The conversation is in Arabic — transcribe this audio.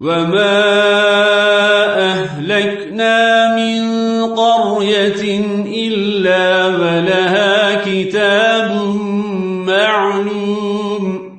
وما أهلكنا من قرية إلا ولها كتاب معلوم